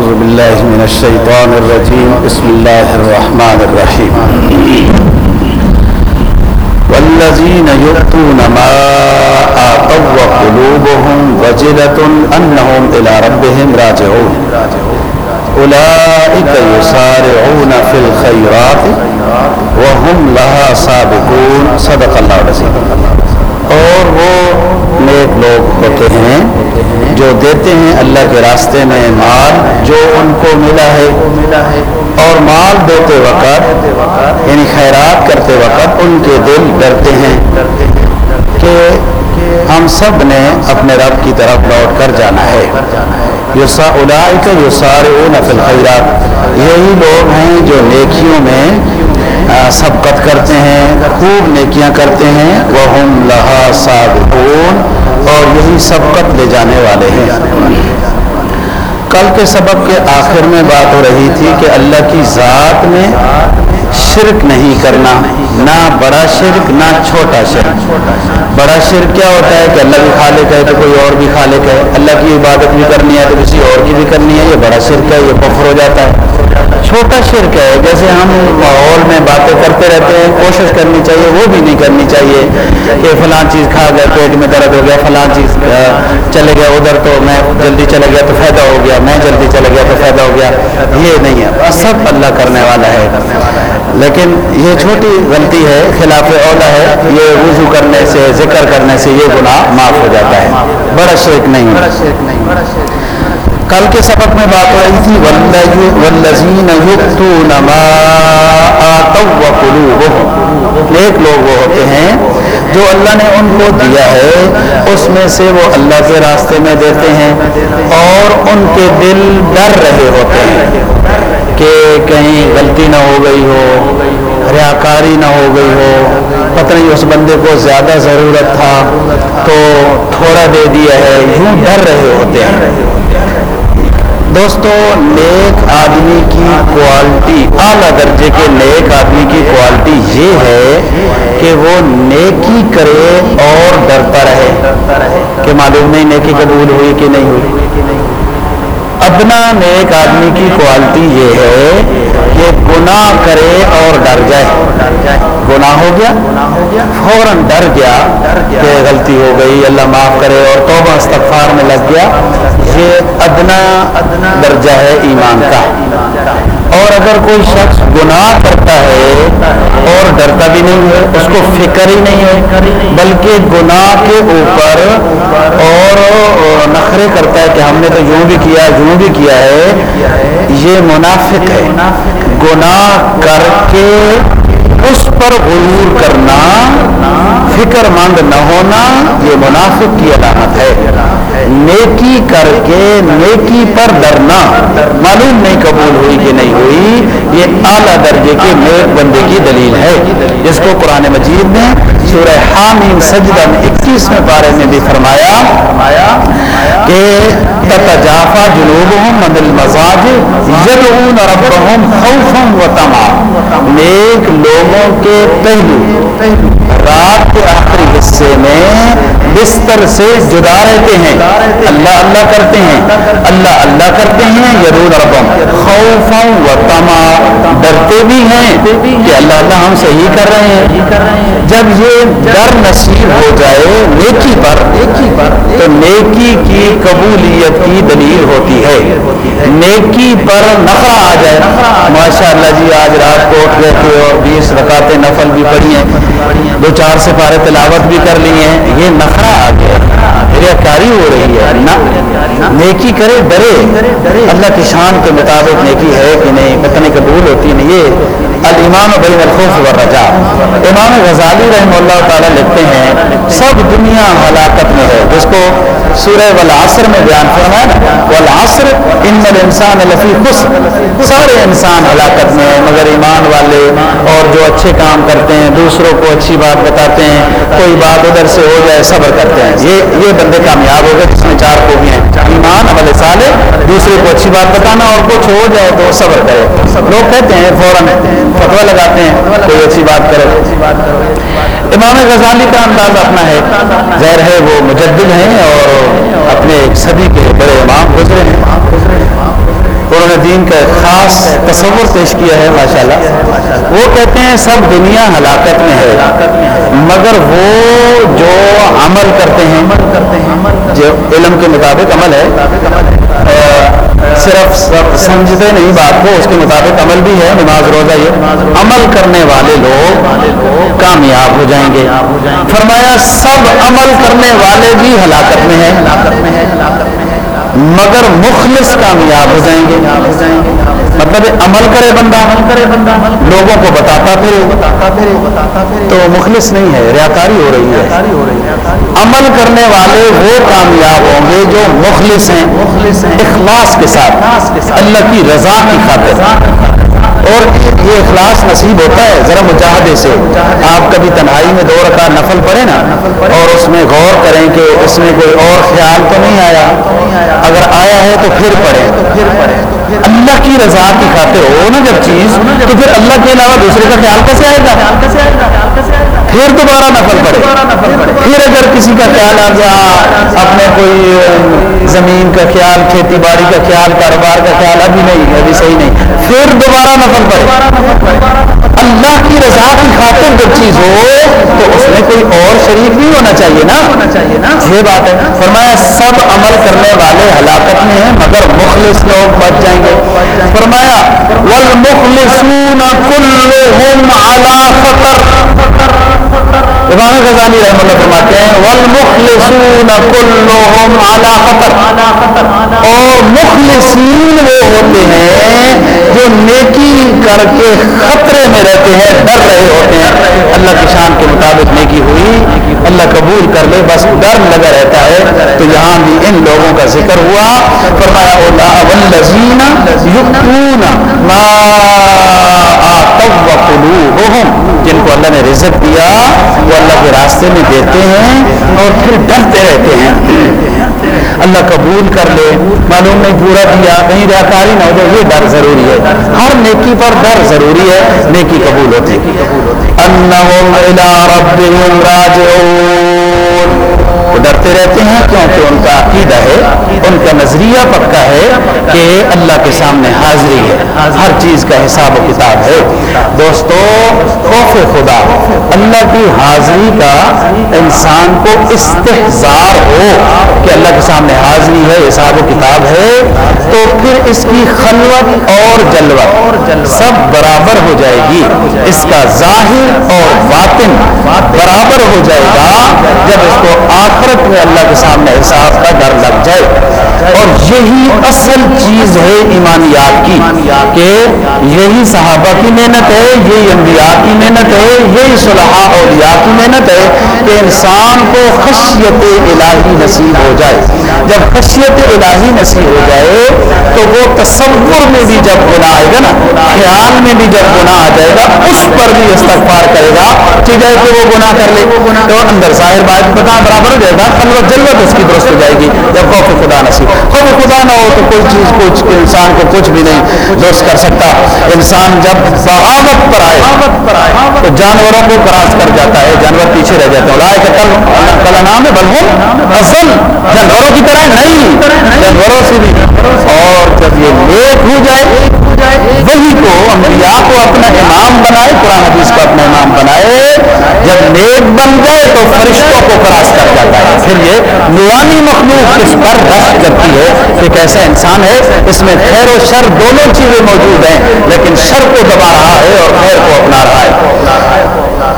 بالله من الشيطان الرجيم. بسم الله الرحمن الرحيم. والذين يؤتون ما آتوا وقلوبهم وجلة أنهم إلى ربهم راجعون. أولئك يسارعون في الخيرات وهم لها سابقون. صدق الله العظيم. اور وہ نیک لوگ ہوتے ہیں جو دیتے ہیں اللہ کے راستے میں مال جو ان کو ملا ہے۔ اور مال دیتے وقت یعنی خیرات کرتے وقت ان کے دل ڈرتے ہیں کہ ہم سب نے اپنے رب کی طرف لوٹ کر جانا ہے۔ یوسا الائی کا یو سارے خیرات یہی لوگ ہیں جو نیکیوں میں سبقت کرتے ہیں، خوب نیکیاں کرتے ہیں وہ ہم لہا صابون اور یہی سبقت لے جانے والے ہیں۔ کل کے سبب کے آخر میں بات ہو رہی تھی کہ اللہ کی ذات میں شرک نہیں کرنا، نہ بڑا شرک، نہ چھوٹا شرک۔ بڑا شرک کیا ہوتا ہے کہ اللہ بھی خالق ہے تو کوئی اور بھی خالق ہے؟ اللہ کی عبادت بھی کرنی ہے تو کسی اور کی بھی کرنی ہے؟ یہ بڑا شرک ہے، یہ کفر ہو جاتا ہے۔ چھوٹا شرک ہے۔ جیسے ہم ماحول میں باتیں کرتے رہتے ہیں، کوشش کرنی چاہیے، وہ بھی نہیں کرنی چاہیے کہ فلاں چیز کھا گیا، پیٹ میں درد ہو گیا فلاں چیز چلے گیا، ادھر تو میں جلدی چلا گیا تو فائدہ ہو گیا، میں جلدی چلا گیا تو فائدہ ہو گیا۔ یہ نہیں ہے۔ سب اللہ کرنے والا ہے۔ لیکن یہ چھوٹی غلطی ہے، خلاف اولا ہے۔ یہ وضو کرنے سے، ذکر کرنے سے یہ گناہ معاف ہو جاتا ہے۔ بڑا شرک نہیں کل کے سبق میں بات ہو رہی تھی والذین یؤتون ما آتوا وقلوبهم ایک لوگ وہ ہوتے ہیں جو اللہ نے ان کو دیا ہے، اس میں سے وہ اللہ کے راستے میں دیتے ہیں اور ان کے دل ڈر رہے ہوتے ہیں کہ کہیں غلطی نہ ہو گئی ہو ریاکاری نہ ہو گئی ہو، پتہ نہیں اس بندے کو زیادہ ضرورت تھا تو تھوڑا دے دیا ہے، یوں ڈر رہے ہوتے ہیں۔ دوستو، نیک آدمی کی کوالٹی اعلیٰ درجے کے نیک آدمی کی کوالٹی یہ ہے کہ وہ نیکی کرے اور ڈرتا رہے۔ کہ معلوم نہیں نیکی قبول ہوئی کہ نہیں ہوئی۔ ادنا نیک آدمی کی کوالٹی یہ ہے کہ گناہ کرے اور ڈر جائے۔ گناہ ہو گیا؟ فوراً ڈر گیا کہ غلطی ہو گئی، اللہ معاف کرے اور توبہ استغفار میں لگ گیا۔ ادنا درجہ ہے ایمان کا۔ اور اگر کوئی شخص گناہ کرتا ہے اور ڈرتا بھی نہیں ہے اس کو فکر ہی نہیں ہے بلکہ گناہ کے اوپر اور نخرے کرتا ہے کہ ہم نے تو یوں بھی کیا یوں بھی کیا ہے یہ منافق ہے۔ گناہ کر کے اس پر غرور کرنا فکر مند نہ ہونا یہ منافق کی علامت ہے۔ نیکی کر کے نیکی پر ڈرنا معلوم نہیں قبول ہوئی کہ نہیں ہوئی، یہ اعلیٰ درجے کے نیک بندے کی دلیل ہے۔ جس کو قرآن مجید نے سورہ حامیم سجدہ میں اکیسویں پارے میں بھی فرمایا کہ تتجافا جنوبهم من المزاج یدعون ربهم خوفا و طمعا نیک لوگوں کے پہلو۔ رات کے آخری حصے میں بستر سے جدا رہتے ہیں۔ اللہ اللہ کرتے ہیں۔ اللہ اللہ کرتے ہیں۔ یرون ربم خوفا و تما ڈرتے بھی ہیں کہ اللہ اللہ ہم صحیح کر رہے ہیں۔ جب یہ ڈر نصیب ہو جائے نیکی پر، تو نیکی کی قبولیت کی دلیل ہوتی ہے۔ نیکی پر نفرہ آ جائے۔ ماشاء اللہ جی آج رات کو اٹھ گئے تھے اور بیس رکعتیں نفل بھی پڑھی ہیں۔ دو چار سے پارے تلاوت بھی کر لی ہیں۔ یہ نفرہ آ گیا ریاکاری ہو رہی ہے۔ نیکی کرے، ڈرے۔ اللہ کی شان کے مطابق نیکی ہے کہ نہیں پتہ نہیں قبول ہوتی نہیں۔ یہ المان بین الخوف و رجا امام غزالی رحمہ اللہ تعالیٰ لکھتے ہیں، سب دنیا ہلاکت میں ہے۔ جس کو سورہ والعصر میں بیان فرمایا والعصر ان الانسان لفی خسر۔ سارے انسان ہلاکت میں ہیں، مگر ایمان والے اور جو اچھے کام کرتے ہیں، دوسروں کو اچھی بات بتاتے ہیں، کوئی بات ادھر سے ہو جائے، صبر کرتے ہیں۔ یہ یہ بندے کامیاب ہو گئے، جس میں چار کو ہیں۔ ایمان، عمل صالح، دوسرے کو اچھی بات بتانا اور کچھ ہو جائے تو صبر کرے۔ لوگ کہتے ہیں، فوراً فتوا لگاتے ہیں، کوئی اچھی بات کرے۔ امام غزالی کا انداز اپنا ہے۔ ظاہر ہے وہ مجدد ہیں اور اپنے ایک صدی کے بڑے امام گزرے ہیں۔ دین کا ایک خاص تصور پیش کیا ہے، ماشاءاللہ۔ وہ کہتے ہیں، سب دنیا ہلاکت میں ہے۔ مگر وہ جو عمل کرتے ہیں، جو علم کے مطابق عمل ہے صرف سمجھتے نہیں، بات کو اس کے مطابق عمل بھی ہے، نماز روزہ یہ۔ عمل کرنے والے لوگ کامیاب ہو جائیں گے۔ فرمایا، سب عمل کرنے والے بھی ہلاکت میں ہیں۔ مگر مخلص کامیاب ہو جائیں گے۔ مطلب عمل کرے بندہ عمل کرے بندہ لوگوں کو بتاتا پھر تو مخلص نہیں ہے، ریاکاری ہو رہی ہے۔ عمل کرنے والے وہ کامیاب ہوں گے جو مخلص ہیں، اخلاص کے ساتھ، اللہ کی رضا کی خاطر۔ اور یہ اخلاص نصیب ہوتا ہے ذرا مجاہدے سے۔ آپ کبھی تنہائی میں دو رکھا نفل پڑھیں نا اور اس میں غور کریں کہ اس میں کوئی اور خیال تو نہیں آیا۔ اگر آیا ہے تو پھر پڑھے اللہ کی رضا کی خاطر ہو نا جب چیز، تو پھر اللہ کے علاوہ دوسرے کا خیال کیسے آئے گا؟ پھر دوبارہ نفل پڑے۔ پھر اگر کسی کا خیال آ گیا، اپنے کوئی زمین کا خیال، کھیتی باڑی کا خیال، کاروبار کا خیال، ابھی نہیں، ابھی صحیح نہیں، پھر دوبارہ نفل پڑے۔ اللہ کی رضا کی خاطر جب چیز ہو، تو اس میں کوئی اور شریک نہیں ہونا چاہیے نا۔ ہونا چاہیے نا یہ بات ہے۔ فرمایا، سب عمل کرنے والے ہلاکت میں ہیں، مگر مخلص لوگ بچ جائیں گے۔ فرمایا، والمخلصون كلهم على خطر امام غزالی رحم اللہ فرماتے ہیں، والمخلصون كلهم على خطر۔ اور مخلصین وہ ہوتے ہیں جو نیکی کر کے خطرے میں رہتے ہیں، ڈر رہے ہوتے ہیں۔ اللہ کی شان کے مطابق نیکی ہوئی، اللہ قبول کر لے، بس ڈر لگا رہتا ہے۔ تو یہاں بھی ان لوگوں کا ذکر ہوا۔ فرمایا اولا والذین یؤتون ما جن کو اللہ نے رزق دیا، وہ اللہ کے راستے میں دیتے ہیں اور پھر ڈرتے رہتے ہیں۔ اللہ قبول کر لے۔ معلوم نہیں پورا دیا کہیں ریاکاری نہ ہو جائے، یہ ڈر ضروری ہے۔ ہر نیکی پر ڈر ضروری ہے، نیکی قبول ہوتی انہم الى ربهم راجعون۔ وہ ڈرتے رہتے ہیں کیونکہ ان کا عقیدہ ہے، ان کا نظریہ پکا ہے کہ اللہ کے سامنے حاضری ہے۔ ہر چیز کا حساب و کتاب ہے۔ دوستو، خوف خدا، اللہ کی حاضری کا انسان کو استحزار ہو کہ اللہ کے سامنے حاضری ہے، حساب و کتاب ہے، تو پھر اس کی خلوت اور جلوت سب برابر ہو جائے گی۔ اس کا ظاہر اور باطن برابر ہو جائے گا جب اس کو آخرت میں اللہ کے سامنے حساب کا ڈر لگ جائے۔ اور یہی اصل چیز ہے ایمانیات کی، کہ یہی صحابہ کی محنت ہے، یہی انبیاء کی محنت ہے، یہی صلحاء اولیاء کی محنت ہے کہ انسان کو خشیت الہی نصیب ہو جائے۔ جب خشیت الہی نصیب ہو جائے تو وہ تصور میں بھی جب گناہ آئے گا نا، خیال میں بھی جب گناہ آ جائے گا، اس پر بھی استغفار کرے گا، ٹھیک ہے، کہ وہ گناہ کر لے۔ تو اندر ظاہر بات، پتا برابر ہو جائے گا خلوت جلوت اس کی درست ہو جائے گی جب خوف خدا نصیب۔ خوف خدا نہ ہو تو کوئی چیز کچھ انسان کو کچھ بھی نہیں درست کر سکتا۔ انسان جب بغاوت پر آئے، تو جانوروں کو کراس کر جاتا ہے، جانور پیچھے رہ جاتے ہیں۔ لائے کہ کل کل نام ہے بلہم اصل جانوروں کی طرح نہیں جانوروں سے بھی۔ اور جب یہ لیٹ ہو جائے، وہی کو انبیاء کو اپنا امام بنائے، قرآن حدیث کو اپنا امام بنائے۔ جب نیک بن جائے تو فرشتوں کو کراس کر جاتا ہے۔ پھر یہ نورانی مخلوق اس پر دست کرتی ہے؟ کہ کیسا انسان ہے، اس میں خیر و شر دونوں چیزیں موجود ہیں، لیکن شر کو دبا رہا ہے اور خیر کو اپنا رہا ہے۔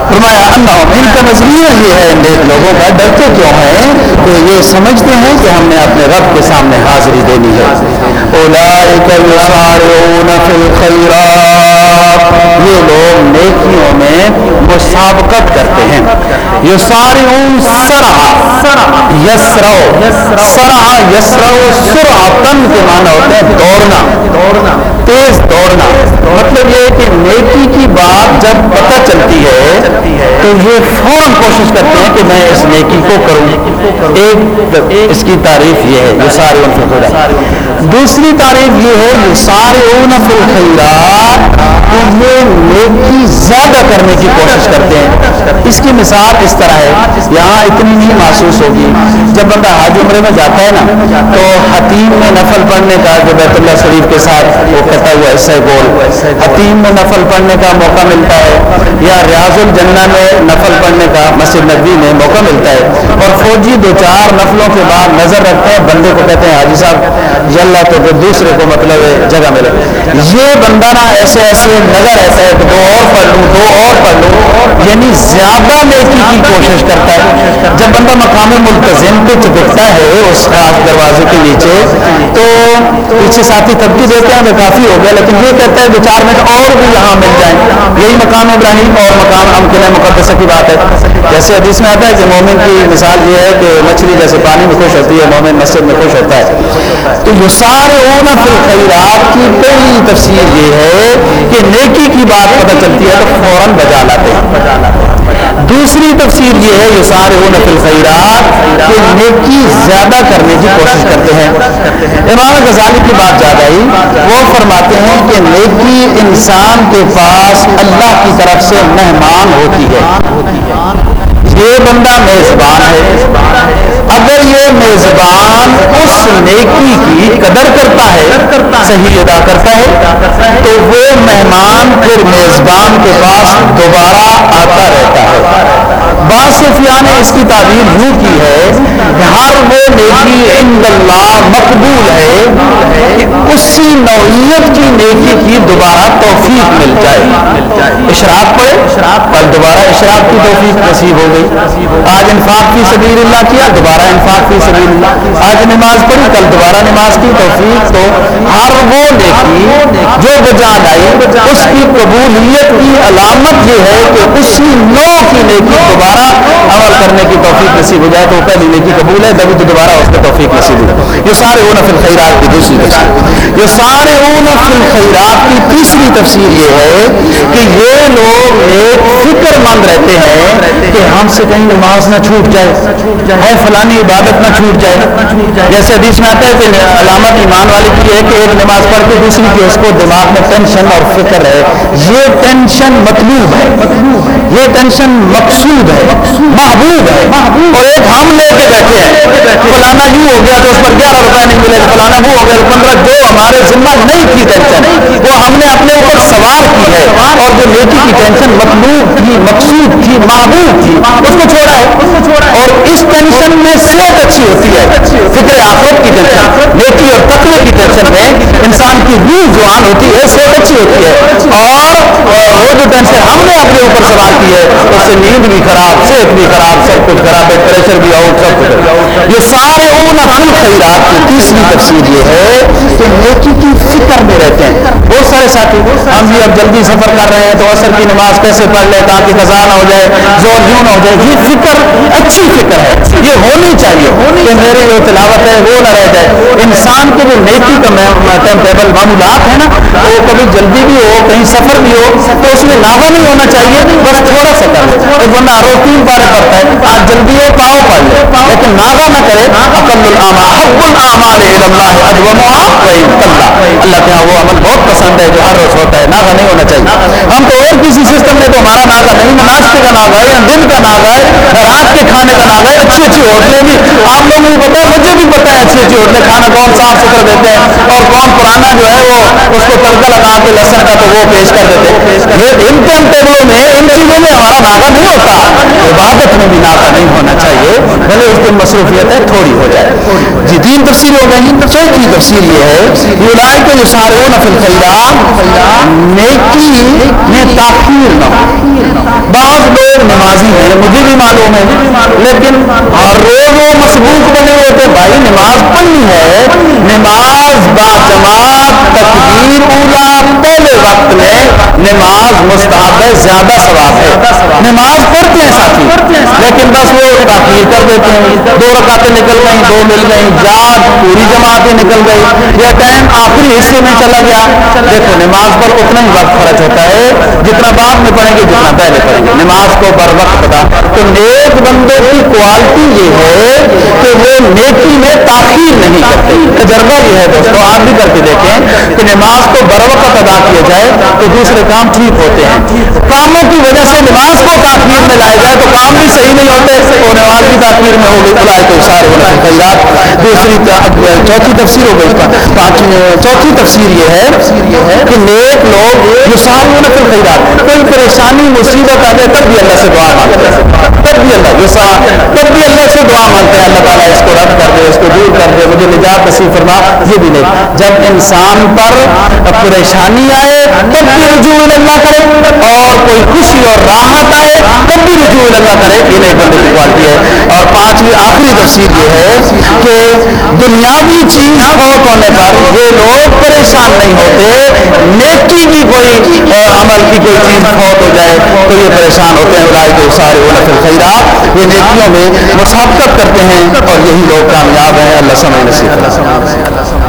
فرمایا اللہ ان کا نظریہ یہ ہے، نیک لوگوں کا ڈرتے کیوں ہیں؟ کہ یہ سمجھتے ہیں کہ ہم نے اپنے رب کے سامنے حاضری دینی ہے۔ اولئک یسارعون فی الخیرات۔ یہ لوگ مسابقت کرتے ہیں۔ یہ ساری یسارعون سرع یسرو سرع یسرو سرعتن کے معنی ہوتے ہیں دوڑنا۔ دوڑنا تیز دوڑنا۔ مطلب یہ کہ نیکی کی بات جب پتہ چلتی ہے، تو یہ فوراً کوشش کرتے ہیں کہ میں اس نیکی کو کروں۔ ایک، اس کی تعریف یہ ہے یہ سارے ان دوسری تعریف یہ ہے یہ سارے اون خیرات یہ نیکی زیادہ کرنے کی کوشش کرتے ہیں۔ اس کی مثال اس طرح ہے، یہاں اتنی نہیں محسوس ہوگی۔ جب بندہ حج عمرے میں جاتا ہے نا، تو حتیم میں نفل پڑھنے کا جو بیت اللہ شریف کے ساتھ وہ کہتا ہوا ایسا گول۔ حتیم میں نفل پڑھنے کا موقع ملتا ہے، یا ریاض الجنہ میں نفل پڑھنے کا مسجد نبی میں موقع ملتا ہے۔ اور فوجی دو چار نفلوں کے بعد نظر رکھتے ہیں، بندے کو کہتے ہیں، حاجی صاحب یلہ تو پھر دوسرے کو مطلب جگہ ملے۔ یہ بندہ نا ایسے ایسے نظر رہتا ہے کہ دو اور پڑھ لوں، دو اور پڑھ لوں۔ یعنی زیادہ نیکی کی کوشش کرتا ہے۔ جب بندہ مقام ملتظم کو چپکتا ہے اس خاص دروازے کے نیچے، تو پیچھے ساتھی تبدیل دیتے ہیں وہ کافی ہو گیا، لیکن یہ کہتا ہے دو چار منٹ اور بھی یہاں مل جائیں۔ یہی مقام ابراہیم اور مقام امکن مقدس کی بات ہے۔ جیسے حدیث میں آتا ہے کہ مومن کی مثال یہ ہے کہ مچھلی جیسے پانی میں خوش ہوتی ہے، مومن مسجد میں خوش ہوتا ہے۔ تو یہ خیرات کی پہلی تفسیر یہ ہے کہ نیکی کی بات پتہ چلتی ہے تو فوراً بجا لاتے ہیں۔ دوسری تفسیر یہ ہے، یہ سارے اون خیرات کہ نیکی زیادہ کرنے کی کوشش کرتے ہیں۔ امام غزالی کی بات زیادہ ہی وہ فرماتے ہیں کہ نیکی انسان کے پاس اللہ کی طرف سے مہمان ہوتی ہے۔ یہ بندہ میزبان ہے۔ اگر یہ میزبان اس نیکی کی قدر کرتا ہے، صحیح ادا کرتا ہے، تو وہ مہمان پھر میزبان کے پاس دوبارہ آتا رہتا ہے۔ باسفیا نے اس کی تعبیر یوں کی ہے ہر وہ نیکی عند اللہ مقبول ہے کہ اسی نوعیت کی نیکی کی دوبارہ توفیق مل جائے۔ اشراق پڑے پر دوبارہ اشراق کی توفیق نصیب ہو گئی۔ آج انفاق کی سبیل اللہ کیا؟ دوبارہ انفاق کی سبیل اللہ۔ آج نماز پڑھی، کل دوبارہ نماز کی توفیق۔ تو ہر وہ نیکی جو بجا لائی، اس کی قبولیت کی علامت یہ ہے کہ اسی نو کی نیکی دوبارہ دوبارہ عمل کرنے کی توفیق نصیب ہو جائے تو پہلی نیکی قبول ہے تبھی تو دوبارہ اس کا توفیق نصیب ہو۔ یہ سارے اون فل خیرات کی دوسری تفصیل یہ سارے اون فل خیرات کی تیسری تفصیل یہ ہے کہ یہ لوگ ایک فکر مند رہتے ہیں کہ ہم سے کہیں نماز نہ چھوٹ جائے، ہے فلانی عبادت نہ چھوٹ جائے۔ جیسے حدیث میں آتا ہے کہ علامت ایمان والی کی ہے کہ ایک نماز پڑھ کے دوسری کی اس کو دماغ میں ٹینشن اور فکر ہے۔ یہ ٹینشن مطلوب ہے۔ یہ ٹینشن مقصود ہے۔ محبوب ہے اور ایک ہم لے کے بیٹھے ہیں۔ فلانا یوں ہو گیا تو اس پر گیارہ روپئے نہیں ملے فلانا وہ ہو گیا پندرہ جو ہمارے ذمہ نہیں کی ٹینشن وہ ہم نے اپنے اوپر سوار کی ہے۔ اور جو نیکی کی ٹینشن مطلوب تھی مقصود تھی محبوب تھی اس کو چھوڑا ہے۔ اور اس ٹینشن میں صحت اچھی ہوتی ہے۔ فکر آفت کی ٹینشن نیکی اور تقوی کی ٹینشن میں انسان کی روح جوان ہوتی ہے۔ صحت اچھی ہوتی ہے۔ اور وہ جو ٹینشن ہم نے اپنے اوپر سوار کی ہے، اس سے نیند بھی خراب، صحت بھی خراب، سب کچھ خراب ہے پریشر بھی آؤٹ سب کچھ یہ سارے اون فل خیرات کی تیسری تفصیل یہ ہے کہ نیکی کی فکر میں رہتے ہیں۔ بہت سارے ساتھی، ہم بھی اب جلدی سفر کر رہے ہیں تو اثر کی نماز کیسے پڑھ لیں تاکہ خزاں نہ ہو جائے، زور یوں نہ ہو جائے؟ یہ فکر، اچھی فکر ہے۔ یہ ہونی چاہیے کہ میری جو تلاوت ہے، وہ نہ رہ جائے۔ انسان کے جو نیکی کا ٹائم ٹیبل معمولات ہے نا وہ کبھی جلدی بھی ہو، کہیں سفر بھی ہو، تو اس میں ناوا نہیں ہونا چاہیے بس تھوڑا سا کر ایک بندہ روٹین پارے پڑتا ہے، آج جلدی ہو، پاؤ پڑھ لے لیکن ناوا نہ کرے اقل العما حق العمال اللہ ادوما اللہ کے ہاں وہ عمل بہت پسند ہے، جو ہر روز ہوتا ہے ناغا نہیں ہونا چاہیے۔ ہم تو اور کسی سسٹم میں تو ہمارا ناغا نہیں، ناشتے کا ناغا ہے یا دن کا ناغا ہے، رات کے کھانے کا ناغا ہے، اچھی اچھی ہوٹلیں بھی۔ آپ لوگوں کو پتا ہے، مجھے بھی پتا ہے اچھی اچھی ہوٹلیں کھانا کون صاف ستھرا دیتے ہیں اور کون پرانا جو ہے وہ اس کو تڑکا لگا کے لہسن کا تو وہ پیش کر دیتے ہیں۔ ان ٹائم ٹیبلوں میں، ان چیزوں میں ہمارا ناغا نہیں ہوتا۔ عبادت میں بھی ناغا نہیں ہونا چاہیے۔ بھلے اس کی مصروفیت ہے، تھوڑی ہو جائے۔ جی تین تفصیل ہو گئی چوتھی تفصیل یہ ہے یہ کو یہ سارے نفل خیرات نیکی میں تاخیر نہ ہو۔ بعض لوگ نمازی ہیں، مجھے بھی معلوم ہے۔ لیکن ہر روز وہ مشروف بنے ہوتے۔ بھائی، نماز پڑھنی ہے۔ نماز با جماعت، تکبیر اولا پہلے وقت میں نماز مستحب ہے زیادہ ثواب ہے۔ نماز پڑھتے ہیں ساتھی۔ لیکن بس وہ تاخیر کر دیتے ہیں۔ دو رکعتیں نکل گئی دو مل گئی یاد پوری جماعتیں نکل گئی یا ٹائم آخری حصے میں چلا گیا۔ دیکھو نماز پر اتنا ہی وقت خرچ ہوتا ہے۔ جتنا بعد میں پڑھیں گے جتنا پہلے پڑھیں گے۔ نماز کو بر وقت تو نیک بندے کی کوالٹی یہ ہے کہ وہ نیکی میں تاخیر نہیں کرتے۔ تجربہ یہ ہے دوستوں آپ بھی کر کے دیکھیں کہ نماز کو بر وقت ادا کیا جائے تو دوسرے کام ٹھیک ہوتے ہیں۔ کاموں کی وجہ سے نماز کو تاخیر میں لایا جائے تو کام بھی صحیح نہیں ہوتے اور نماز بھی تاخیر میں ہو گئی خدائے تو اشارے ہونا خیرات۔ دوسری چوتھی تفسیر ہو گئی۔ چوتھی تفسیر یہ ہے کہ نیک لوگ مثال ہونا پھر خیرات۔ کوئی پریشانی، مصیبت آ جائے تب بھی اللہ سے دعا مانگتے ہیں تب بھی اللہ جیسا تب بھی اللہ سے دعا مانگتے ہیں اللہ تعالیٰ اس کو رد کر دے، اس کو دور کر دے۔ مجھے نجات نصیب فرما، یہ بھی نہیں۔ جب انسان پر پریشانی آئے، تب بھی رجوع اللہ کرے اور کوئی خوشی اور راحت آئے تب بھی رجوع اللہ کرے، یہ نہیں بندے کی کوالٹی ہے۔ اور پانچویں آخری تفصیل یہ ہے کہ دنیاوی چیز فوت ہونے پر یہ لوگ پریشان نہیں ہوتے، نیکی کی کوئی عمل کی کوئی چیز فوت ہو جائے تو یہ پریشان ہوتے ہیں۔ رائے کے سارے وہ نفل خیرات یہ نیکیوں میں مسابقت کرتے ہیں اور یہی لوگ کامیاب ہیں۔ اللہ سمجھ نصیب